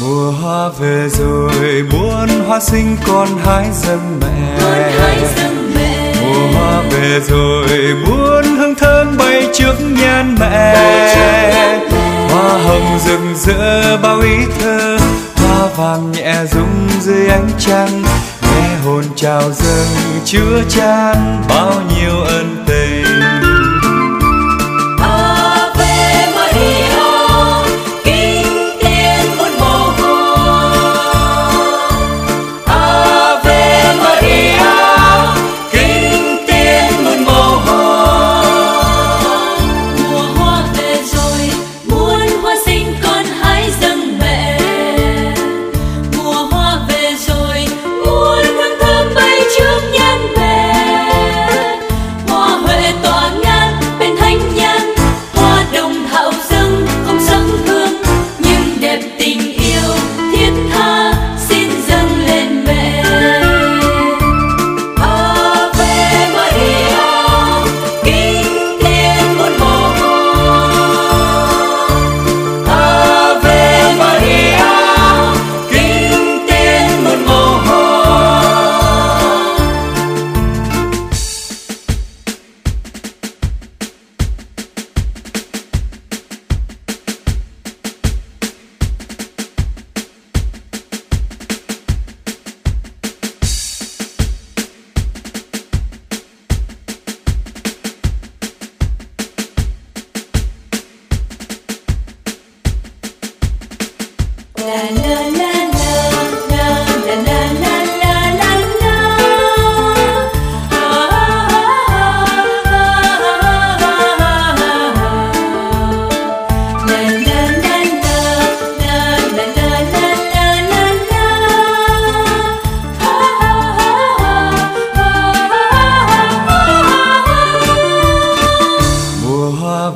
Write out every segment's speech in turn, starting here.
mùa hoa về rồi buồn hoa sinh con hái dâng mẹ. Mùa hoa về rồi muốn hương thơm bay trước nhan mẹ. Hoa hồng rực rỡ bao ý thơ hoa vàng nhẹ rung dưới ánh trăng. Nghe hồn chào dâng chứa chan bao nhiêu ân tình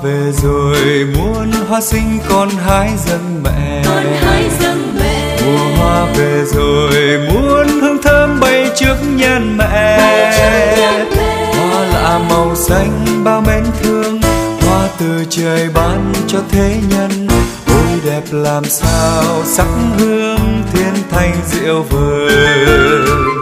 về rồi muốn hoa sinh con hái dâng mẹ. Con hãy dâng mẹ. mùa hoa về rồi muốn hương thơm bay trước nhan mẹ. Hoa lạ màu xanh bao mến thương hoa từ trời ban cho thế nhân. Ôi đẹp làm sao sắc hương thiên thanh diệu vời